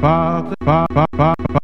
Father, Father, Father,